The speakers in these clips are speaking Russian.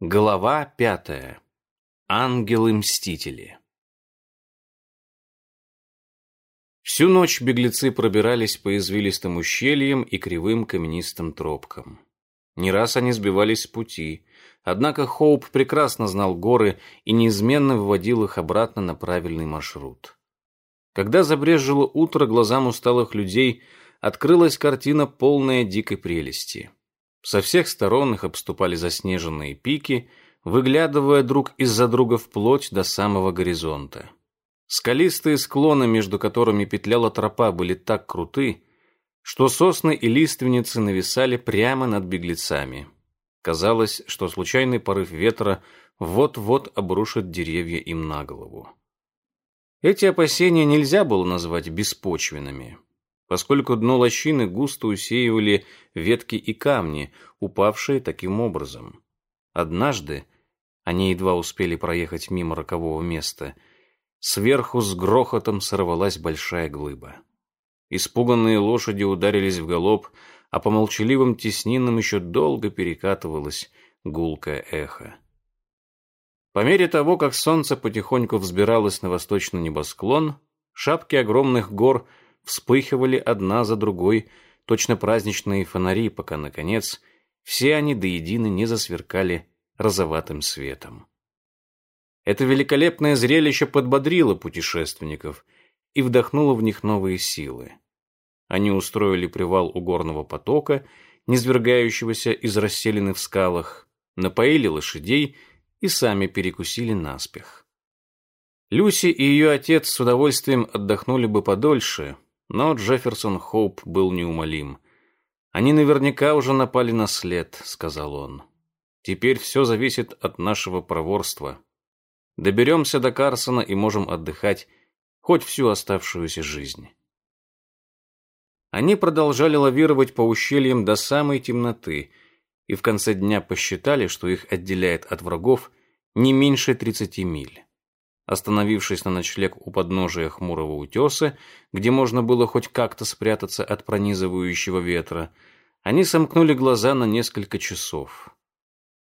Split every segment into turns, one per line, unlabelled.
Глава пятая. Ангелы-мстители. Всю ночь беглецы пробирались по извилистым ущельям и кривым каменистым тропкам. Не раз они сбивались с пути, однако Хоуп прекрасно знал горы и неизменно выводил их обратно на правильный маршрут. Когда забрежило утро, глазам усталых людей открылась картина полная дикой прелести — со всех сторон их обступали заснеженные пики, выглядывая друг из-за друга вплоть до самого горизонта. Скалистые склоны, между которыми петляла тропа, были так круты, что сосны и лиственницы нависали прямо над беглецами. Казалось, что случайный порыв ветра вот-вот обрушит деревья им на голову. Эти опасения нельзя было назвать беспочвенными поскольку дно лощины густо усеивали ветки и камни, упавшие таким образом. Однажды, они едва успели проехать мимо рокового места, сверху с грохотом сорвалась большая глыба. Испуганные лошади ударились в галоп, а по молчаливым теснинам еще долго перекатывалось гулкое эхо. По мере того, как солнце потихоньку взбиралось на восточный небосклон, шапки огромных гор – вспыхивали одна за другой точно праздничные фонари, пока, наконец, все они до единой не засверкали розоватым светом. Это великолепное зрелище подбодрило путешественников и вдохнуло в них новые силы. Они устроили привал у горного потока, низвергающегося из расселины в скалах, напоили лошадей и сами перекусили наспех. Люси и ее отец с удовольствием отдохнули бы подольше, но Джефферсон Хоуп был неумолим. «Они наверняка уже напали на след», — сказал он. «Теперь все зависит от нашего проворства. Доберемся до Карсона и можем отдыхать хоть всю оставшуюся жизнь». Они продолжали лавировать по ущельям до самой темноты и в конце дня посчитали, что их отделяет от врагов не меньше 30 миль. Остановившись на ночлег у подножия хмурого утеса, где можно было хоть как-то спрятаться от пронизывающего ветра, они сомкнули глаза на несколько часов.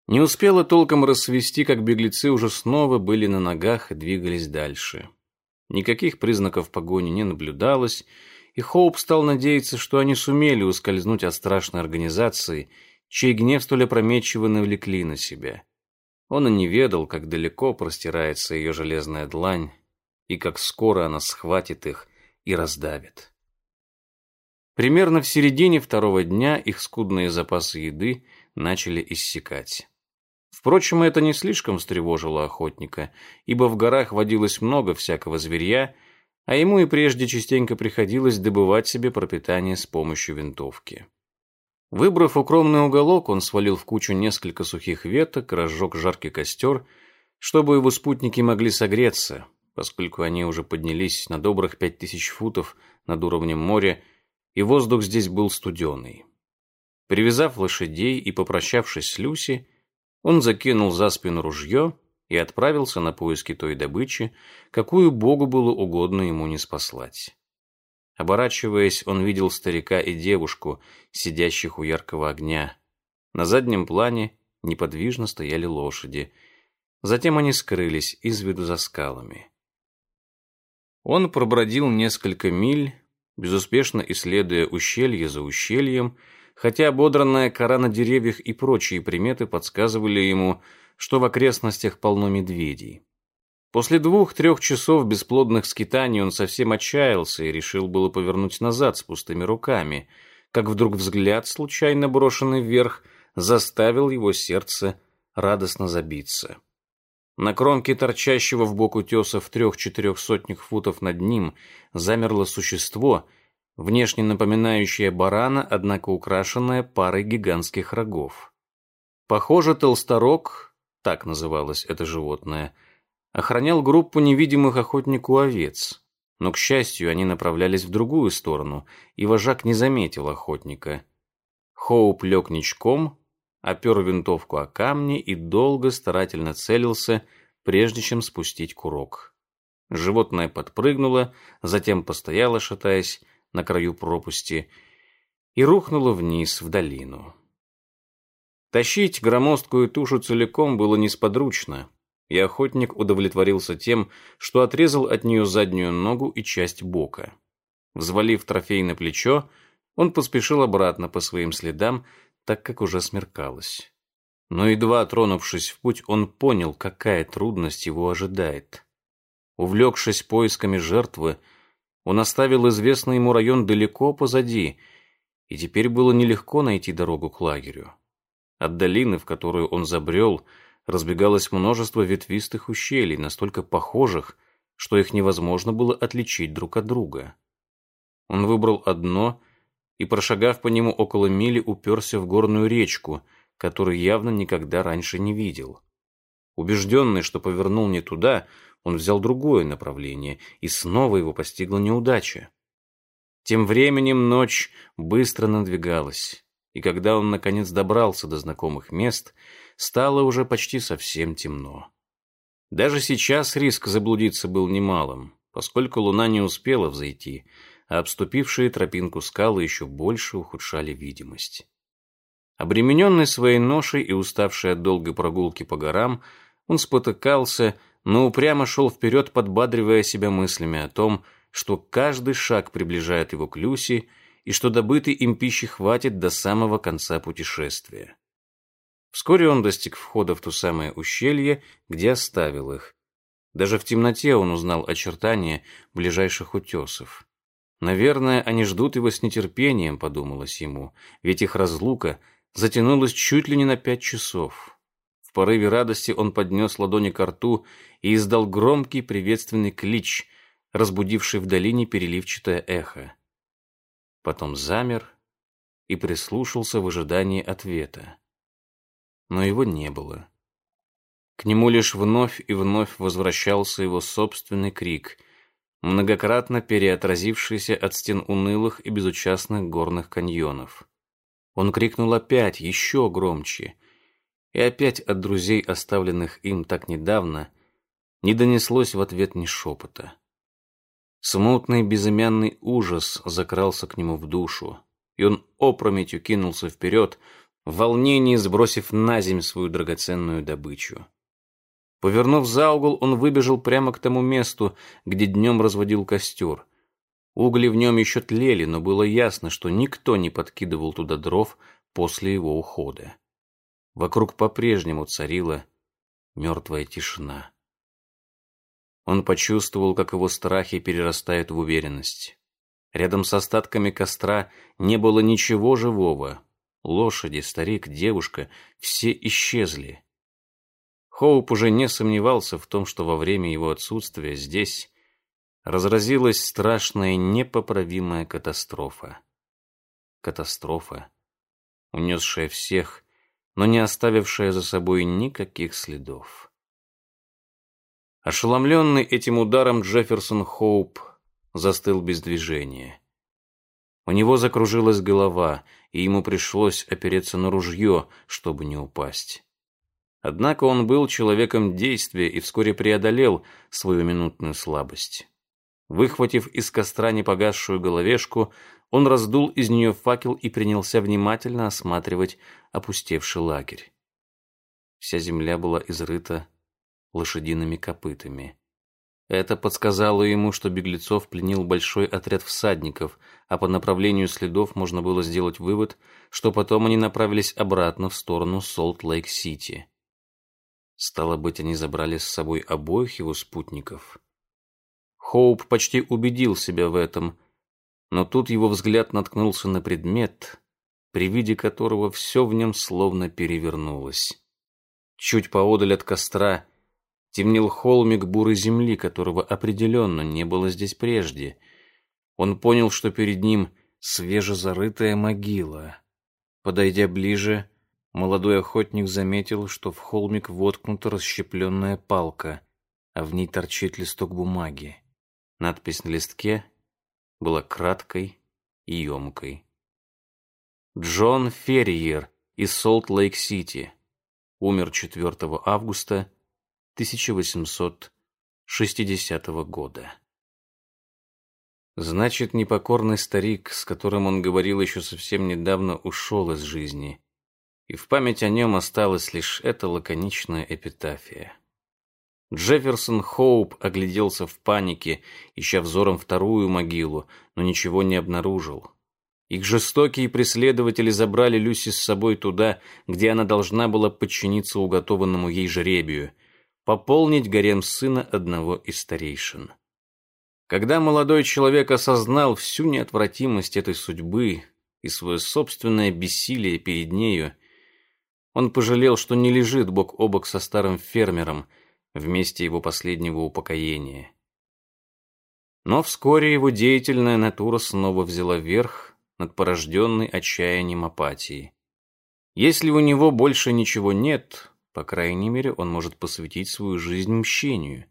Не успело толком рассвести, как беглецы уже снова были на ногах и двигались дальше. Никаких признаков погони не наблюдалось, и Хоуп стал надеяться, что они сумели ускользнуть от страшной организации, чей гнев столь опрометчиво навлекли на себя. Он и не ведал, как далеко простирается ее железная длань и как скоро она схватит их и раздавит. Примерно в середине второго дня их скудные запасы еды начали иссякать. Впрочем, это не слишком встревожило охотника, ибо в горах водилось много всякого зверья, а ему и прежде частенько приходилось добывать себе пропитание с помощью винтовки. Выбрав укромный уголок, он свалил в кучу несколько сухих веток, разжег жаркий костер, чтобы его спутники могли согреться, поскольку они уже поднялись на добрых пять тысяч футов над уровнем моря, и воздух здесь был студеный. Привязав лошадей и попрощавшись с Люси, он закинул за спину ружье и отправился на поиски той добычи, какую Богу было угодно ему не спаслать. Оборачиваясь, он видел старика и девушку, сидящих у яркого огня. На заднем плане неподвижно стояли лошади. Затем они скрылись из виду за скалами. Он пробродил несколько миль, безуспешно исследуя ущелье за ущельем, хотя ободранная кора на деревьях и прочие приметы подсказывали ему, что в окрестностях полно медведей. После двух-трех часов бесплодных скитаний он совсем отчаялся и решил было повернуть назад с пустыми руками, как вдруг взгляд, случайно брошенный вверх, заставил его сердце радостно забиться. На кромке торчащего в бок утеса в трех-четырех сотнях футов над ним замерло существо, внешне напоминающее барана, однако украшенное парой гигантских рогов. Похоже, толсторог, так называлось это животное, — охранял группу невидимых охотнику овец. Но, к счастью, они направлялись в другую сторону, и вожак не заметил охотника. Хоуп лег ничком, опер винтовку о камни и долго старательно целился, прежде чем спустить курок. Животное подпрыгнуло, затем постояло, шатаясь на краю пропасти, и рухнуло вниз в долину. Тащить громоздкую тушу целиком было несподручно, и охотник удовлетворился тем, что отрезал от нее заднюю ногу и часть бока. Взвалив трофей на плечо, он поспешил обратно по своим следам, так как уже смеркалось. Но едва тронувшись в путь, он понял, какая трудность его ожидает. Увлекшись поисками жертвы, он оставил известный ему район далеко позади, и теперь было нелегко найти дорогу к лагерю. От долины, в которую он забрел, разбегалось множество ветвистых ущелий, настолько похожих, что их невозможно было отличить друг от друга. Он выбрал одно и, прошагав по нему около мили, уперся в горную речку, которую явно никогда раньше не видел. Убежденный, что повернул не туда, он взял другое направление, и снова его постигла неудача. Тем временем ночь быстро надвигалась, и когда он наконец добрался до знакомых мест, стало уже почти совсем темно. Даже сейчас риск заблудиться был немалым, поскольку луна не успела взойти, а обступившие тропинку скалы еще больше ухудшали видимость. Обремененный своей ношей и уставший от долгой прогулки по горам, он спотыкался, но упрямо шел вперед, подбадривая себя мыслями о том, что каждый шаг приближает его к Люси и что добытой им пищи хватит до самого конца путешествия. Вскоре он достиг входа в то самое ущелье, где оставил их. Даже в темноте он узнал очертания ближайших утесов. Наверное, они ждут его с нетерпением, подумалось ему, ведь их разлука затянулась чуть ли не на пять часов. В порыве радости он поднес ладони к рту и издал громкий приветственный клич, разбудивший в долине переливчатое эхо. Потом замер и прислушался в ожидании ответа. Но его не было. К нему лишь вновь и вновь возвращался его собственный крик — многократно переотразившийся от стен унылых и безучастных горных каньонов. Он крикнул опять, еще громче, и опять от друзей, оставленных им так недавно, не донеслось в ответ ни шепота. Смутный безымянный ужас закрался к нему в душу, и он опрометью кинулся вперед, в волнении сбросив на земь свою драгоценную добычу. Повернув за угол, он выбежал прямо к тому месту, где днем разводил костер. Угли в нем еще тлели, но было ясно, что никто не подкидывал туда дров после его ухода. Вокруг по-прежнему царила мертвая тишина. Он почувствовал, как его страхи перерастают в уверенность. Рядом с остатками костра не было ничего живого. Лошади, старик, девушка — все исчезли. Хоуп уже не сомневался в том, что во время его отсутствия здесь разразилась страшная непоправимая катастрофа. Катастрофа, унесшая всех, но не оставившая за собой никаких следов. Ошеломленный этим ударом Джефферсон Хоуп застыл без движения. У него закружилась голова, и ему пришлось опереться на ружье, чтобы не упасть. Однако он был человеком действия и вскоре преодолел свою минутную слабость. Выхватив из костра непогасшую головешку, он раздул из нее факел и принялся внимательно осматривать опустевший лагерь. Вся земля была изрыта лошадиными копытами. Это подсказало ему, что беглецов пленил большой отряд всадников, а по направлению следов можно было сделать вывод, что потом они направились обратно в сторону Солт-Лейк-Сити. Стало быть, они забрали с собой обоих его спутников. Хоуп почти убедил себя в этом, но тут его взгляд наткнулся на предмет, при виде которого все в нем словно перевернулось. Чуть поодаль от костра темнел холмик бурой земли, которого определенно не было здесь прежде. Он понял, что перед ним свежезарытая могила. Подойдя ближе, Молодой охотник заметил, что в холмик воткнута расщепленная палка, а в ней торчит листок бумаги. Надпись на листке была краткой и емкой. Джон Ферриер из Солт-Лейк-Сити умер 4 августа 1860 года. Значит, непокорный старик, с которым он говорил еще совсем недавно, ушел из жизни и в память о нем осталась лишь эта лаконичная эпитафия. Джефферсон Хоуп огляделся в панике, ища взором вторую могилу, но ничего не обнаружил. Их жестокие преследователи забрали Люси с собой туда, где она должна была подчиниться уготованному ей жребию, пополнить гарем сына одного из старейшин. Когда молодой человек осознал всю неотвратимость этой судьбы и свое собственное бессилие перед нею, он пожалел, что не лежит бок о бок со старым фермером – в месте его последнего упокоения. Но вскоре его деятельная натура снова взяла верх над порожденной отчаянием апатией. Если у него больше ничего нет, по крайней мере, он может посвятить свою жизнь мщению.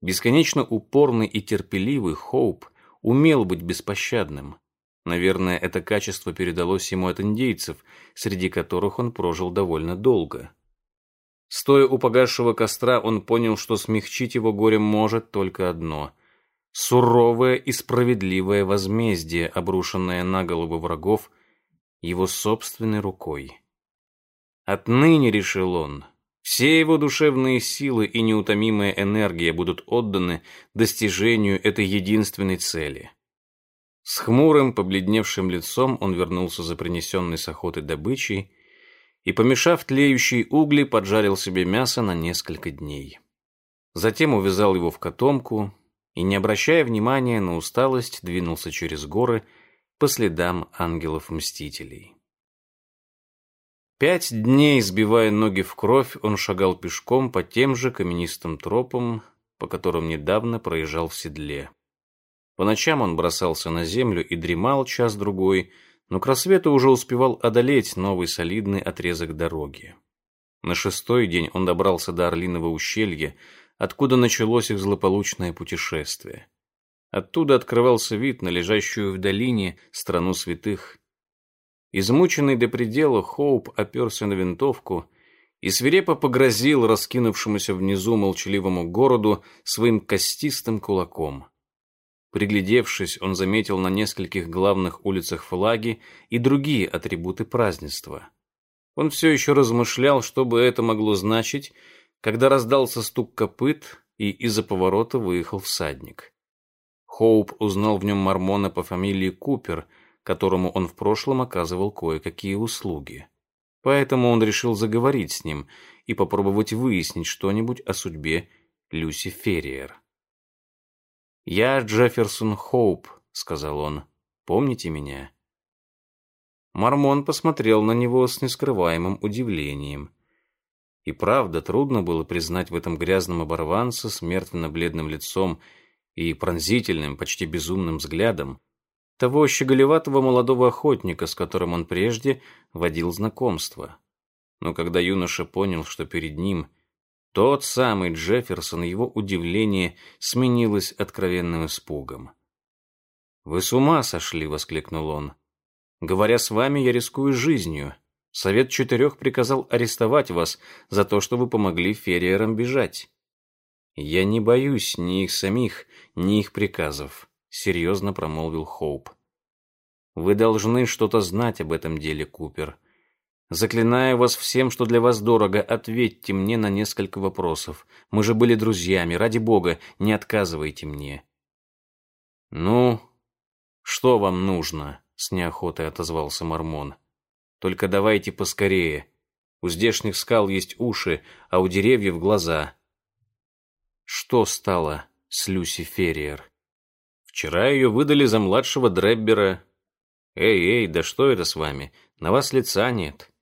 Бесконечно упорный и терпеливый Хоуп умел быть беспощадным. Наверное, это качество передалось ему от индейцев, среди которых он прожил довольно долго. Стоя у погасшего костра, он понял, что смягчить его горе может только одно — суровое и справедливое возмездие, обрушенное на голову врагов его собственной рукой. Отныне, решил он, все его душевные силы и неутомимая энергия будут отданы достижению этой единственной цели. С хмурым, побледневшим лицом он вернулся за принесенной с охоты добычей и, помешав тлеющие угли, поджарил себе мясо на несколько дней. Затем увязал его в котомку и, не обращая внимания на усталость, двинулся через горы по следам ангелов-мстителей. Пять дней, сбивая ноги в кровь, он шагал пешком по тем же каменистым тропам, по которым недавно проезжал в седле. По ночам он бросался на землю и дремал час-другой, но к рассвету уже успевал одолеть новый солидный отрезок дороги. На шестой день он добрался до Орлиного ущелья, откуда началось их злополучное путешествие. Оттуда открывался вид на лежащую в долине страну святых. Измученный до предела, Хоуп оперся на винтовку и свирепо погрозил раскинувшемуся внизу молчаливому городу своим костистым кулаком. Приглядевшись, он заметил на нескольких главных улицах флаги и другие атрибуты празднества. Он все еще размышлял, что бы это могло значить, когда раздался стук копыт, и из-за поворота выехал всадник. Хоуп узнал в нем мормона по фамилии Купер, которому он в прошлом оказывал кое-какие услуги. Поэтому он решил заговорить с ним и попробовать выяснить что-нибудь о судьбе Люси Ферриер. «Я Джефферсон Хоуп», — сказал он. «Помните меня?» Мормон посмотрел на него с нескрываемым удивлением. И правда, трудно было признать в этом грязном оборванце с мертвенно-бледным лицом и пронзительным, почти безумным взглядом того щеголеватого молодого охотника, с которым он прежде водил знакомство. Но когда юноша понял, что перед ним — тот самый Джефферсон, его удивление сменилось откровенным испугом. «Вы с ума сошли!» — воскликнул он. «Говоря с вами, я рискую жизнью. Совет четырех приказал арестовать вас за то, что вы помогли ферриерам бежать. Я не боюсь ни их самих, ни их приказов», — серьезно промолвил Хоуп. «Вы должны что-то знать об этом деле, Купер. Заклинаю вас всем, что для вас дорого, ответьте мне на несколько вопросов. Мы же были друзьями, ради бога, не отказывайте мне. Ну, что вам нужно? С неохотой отозвался Мормон. Только давайте поскорее. У здешних скал есть уши, а у деревьев глаза. Что стало с Люси Ферриер? Вчера ее выдали за младшего Дреббера. Эй, эй, да что это с вами? На вас лица нет.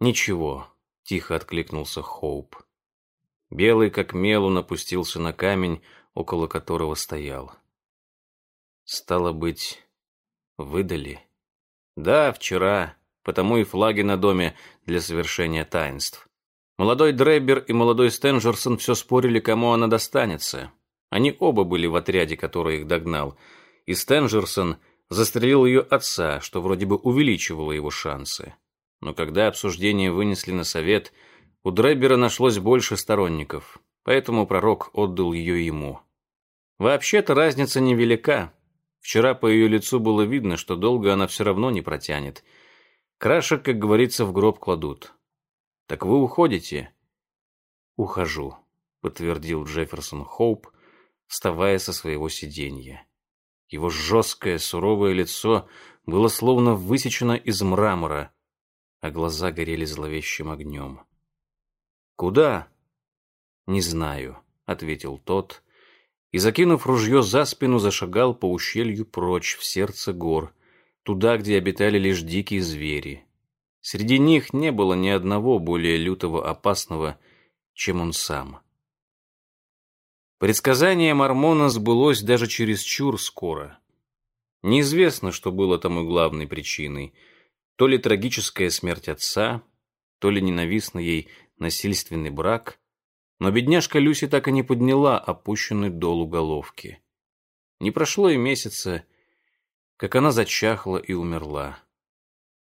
«Ничего», — тихо откликнулся Хоуп. Белый, как мел, он опустился на камень, около которого стоял. «Стало быть, выдали?» «Да, вчера, потому и флаги на доме для совершения таинств. Молодой Дрейбер и молодой Стенджерсон все спорили, кому она достанется. Они оба были в отряде, который их догнал, и Стенджерсон застрелил ее отца, что вроде бы увеличивало его шансы но когда обсуждение вынесли на совет, у Дреббера нашлось больше сторонников, поэтому пророк отдал ее ему. Вообще-то разница невелика. Вчера по ее лицу было видно, что долго она все равно не протянет. Крашек, как говорится, в гроб кладут. Так вы уходите? Ухожу, подтвердил Джефферсон Хоуп, вставая со своего сиденья. Его жесткое, суровое лицо было словно высечено из мрамора, а глаза горели зловещим огнем. «Куда?» «Не знаю», — ответил тот, и, закинув ружье за спину, зашагал по ущелью прочь в сердце гор, туда, где обитали лишь дикие звери. Среди них не было ни одного более лютого опасного, чем он сам. Предсказание Мормона сбылось даже чересчур скоро. Неизвестно, что было тому главной причиной. То ли трагическая смерть отца, то ли ненавистный ей насильственный брак, но бедняжка Люси так и не подняла опущенный долу головки. Не прошло и месяца, как она зачахла и умерла.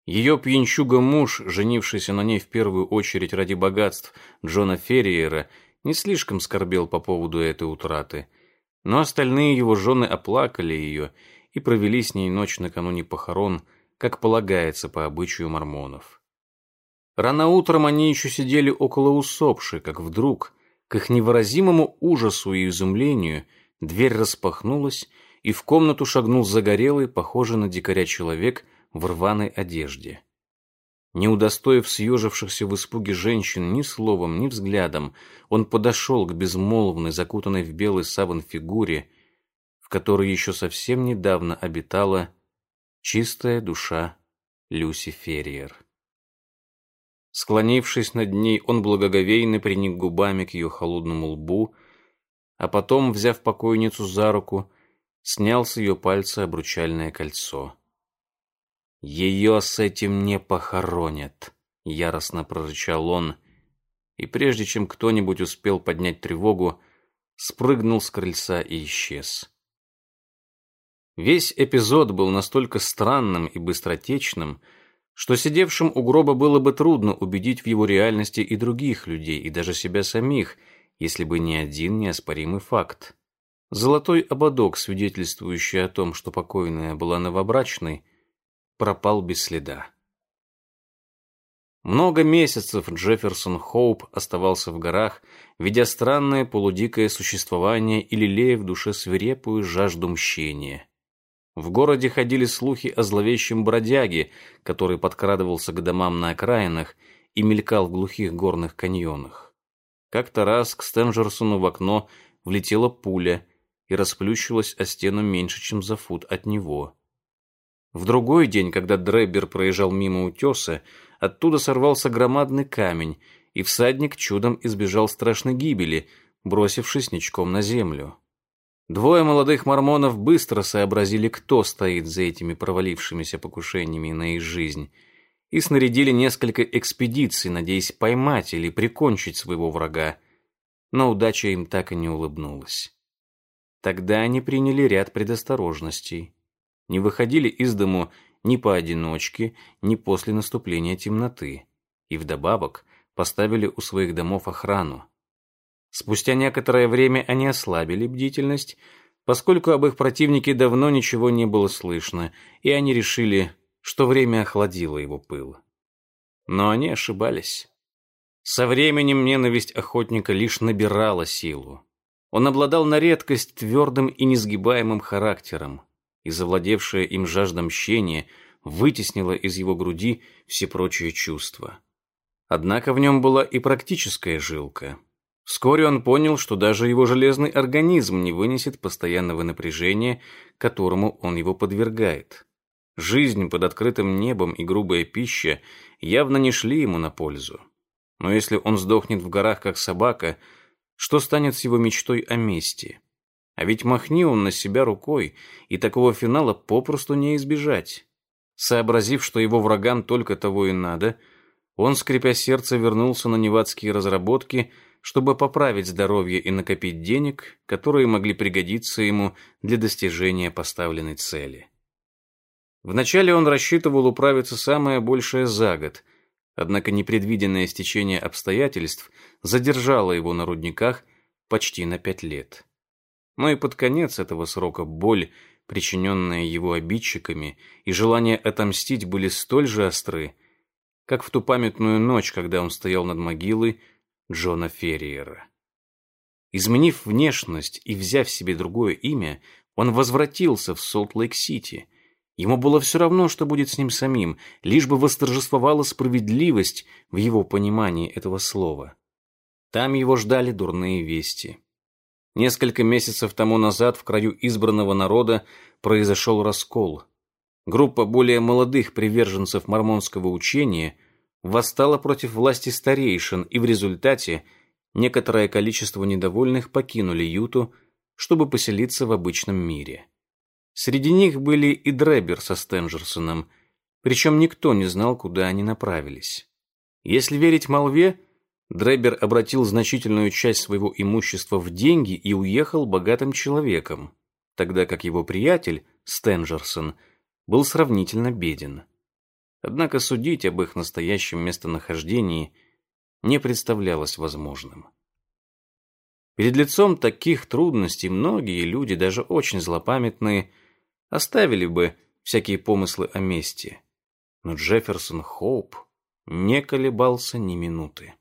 Ее пьянчуга-муж, женившийся на ней в первую очередь ради богатств Джона Ферриера, не слишком скорбел по поводу этой утраты, но остальные его жены оплакали ее и провели с ней ночь накануне похорон, как полагается по обычаю мормонов. Рано утром они еще сидели около усопшей, как вдруг к их невыразимому ужасу и изумлению дверь распахнулась, и в комнату шагнул загорелый, похожий на дикаря человек в рваной одежде. Не удостоив съежившихся в испуге женщин ни словом, ни взглядом, он подошел к безмолвной, закутанной в белый саван фигуре, в которой еще совсем недавно обитала чистая душа Люси Ферриер. Склонившись над ней, он благоговейно приник губами к ее холодному лбу, а потом, взяв покойницу за руку, снял с ее пальца обручальное кольцо. «Ее с этим не похоронят», — яростно прорычал он, и прежде чем кто-нибудь успел поднять тревогу, спрыгнул с крыльца и исчез. Весь эпизод был настолько странным и быстротечным, что сидевшим у гроба было бы трудно убедить в его реальности и других людей, и даже себя самих, если бы не один неоспоримый факт. Золотой ободок, свидетельствующий о том, что покойная была новобрачной, пропал без следа. Много месяцев Джефферсон Хоуп оставался в горах, ведя странное полудикое существование и лелея в душе свирепую жажду мщения. В городе ходили слухи о зловещем бродяге, который подкрадывался к домам на окраинах и мелькал в глухих горных каньонах. Как-то раз к Стенджерсону в окно влетела пуля и расплющилась о стену меньше, чем за фут от него. В другой день, когда Дребер проезжал мимо утеса, оттуда сорвался громадный камень, и всадник чудом избежал страшной гибели, бросившись ничком на землю. Двое молодых мормонов быстро сообразили, кто стоит за этими провалившимися покушениями на их жизнь, и снарядили несколько экспедиций, надеясь поймать или прикончить своего врага, но удача им так и не улыбнулась. Тогда они приняли ряд предосторожностей. Не выходили из дому ни поодиночке, ни после наступления темноты, и вдобавок поставили у своих домов охрану. Спустя некоторое время они ослабили бдительность, поскольку об их противнике давно ничего не было слышно, и они решили, что время охладило его пыл. Но они ошибались. Со временем ненависть охотника лишь набирала силу. Он обладал на редкость твердым и несгибаемым характером, и завладевшая им жажда мщения вытеснила из его груди все прочие чувства. Однако в нем была и практическая жилка — Вскоре он понял, что даже его железный организм не вынесет постоянного напряжения, которому он его подвергает. Жизнь под открытым небом и грубая пища явно не шли ему на пользу. Но если он сдохнет в горах, как собака, что станет с его мечтой о мести? А ведь махни он на себя рукой, и такого финала попросту не избежать. Сообразив, что его врагам только того и надо, он, скрипя сердце, вернулся на невадские разработки – чтобы поправить здоровье и накопить денег, которые могли пригодиться ему для достижения поставленной цели. Вначале он рассчитывал управиться самое большее за год, однако непредвиденное стечение обстоятельств задержало его на рудниках почти на пять лет. Но и под конец этого срока боль, причиненное его обидчиками, и желание отомстить были столь же остры, как в ту памятную ночь, когда он стоял над могилой Джона Ферриера. Изменив внешность и взяв себе другое имя, он возвратился в Солт-Лейк-Сити. Ему было все равно, что будет с ним самим, лишь бы восторжествовала справедливость в его понимании этого слова. Там его ждали дурные вести. Несколько месяцев тому назад в краю избранного народа произошел раскол. Группа более молодых приверженцев мормонского учения восстала против власти старейшин, и в результате некоторое количество недовольных покинули Юту, чтобы поселиться в обычном мире. Среди них были и Дребер со Стенджерсоном, причем никто не знал, куда они направились. Если верить молве, Дребер обратил значительную часть своего имущества в деньги и уехал богатым человеком, тогда как его приятель, Стенджерсон, был сравнительно беден. Однако судить об их настоящем местонахождении не представлялось возможным. Перед лицом таких трудностей многие люди, даже очень злопамятные, оставили бы всякие помыслы о мести. Но Джефферсон Хоуп не колебался ни минуты.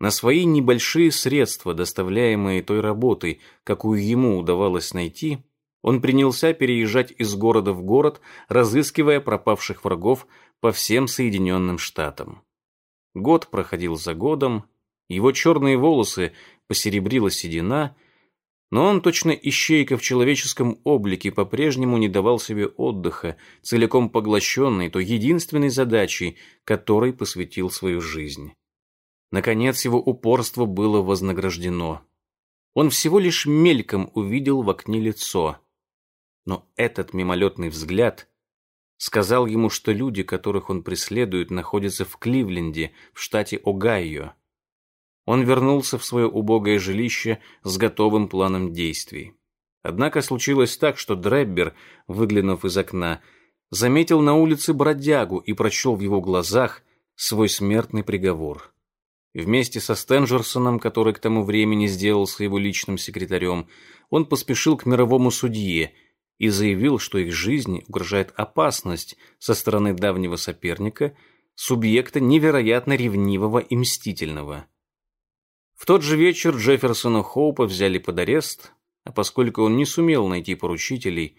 На свои небольшие средства, доставляемые той работой, какую ему удавалось найти, он принялся переезжать из города в город, разыскивая пропавших врагов по всем Соединенным Штатам. Год проходил за годом, его черные волосы посеребрила седина, но он, точно ищейка в человеческом облике, по-прежнему не давал себе отдыха, целиком поглощенный той единственной задачей, которой посвятил свою жизнь. Наконец его упорство было вознаграждено. Он всего лишь мельком увидел в окне лицо. Но этот мимолетный взгляд сказал ему, что люди, которых он преследует, находятся в Кливленде, в штате Огайо. Он вернулся в свое убогое жилище с готовым планом действий. Однако случилось так, что Дреббер, выглянув из окна, заметил на улице бродягу и прочел в его глазах свой смертный приговор. Вместе со Стенджерсоном, который к тому времени сделался его личным секретарем, он поспешил к мировому судье и заявил, что их жизни угрожает опасность со стороны давнего соперника, субъекта невероятно ревнивого и мстительного. В тот же вечер Джефферсона Хоупа взяли под арест, а поскольку он не сумел найти поручителей,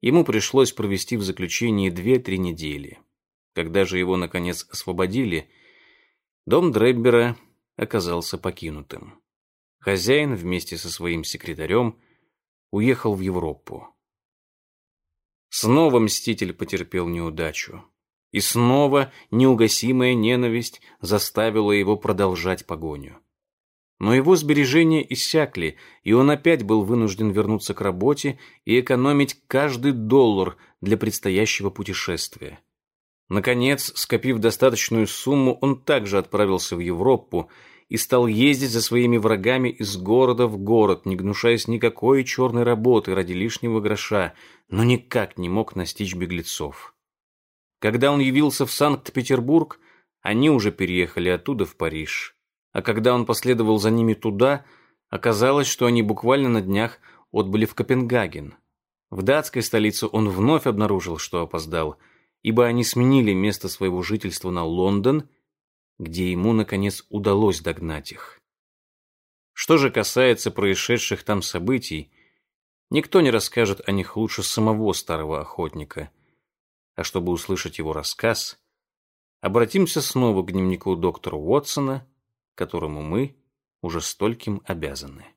ему пришлось провести в заключении две-три недели. Когда же его, наконец, освободили – Дом Дреббера оказался покинутым. Хозяин вместе со своим секретарем уехал в Европу. Снова мститель потерпел неудачу. И снова неугасимая ненависть заставила его продолжать погоню. Но его сбережения иссякли, и он опять был вынужден вернуться к работе и экономить каждый доллар для предстоящего путешествия. Наконец, скопив достаточную сумму, он также отправился в Европу и стал ездить за своими врагами из города в город, не гнушаясь никакой черной работы ради лишнего гроша, но никак не мог настичь беглецов. Когда он явился в Санкт-Петербург, они уже переехали оттуда в Париж. А когда он последовал за ними туда, оказалось, что они буквально на днях отбыли в Копенгаген. В датской столице он вновь обнаружил, что опоздал – ибо они сменили место своего жительства на Лондон, где ему, наконец, удалось догнать их. Что же касается происшедших там событий, никто не расскажет о них лучше самого старого охотника. А чтобы услышать его рассказ, обратимся снова к дневнику доктора Уотсона, которому мы уже стольким обязаны.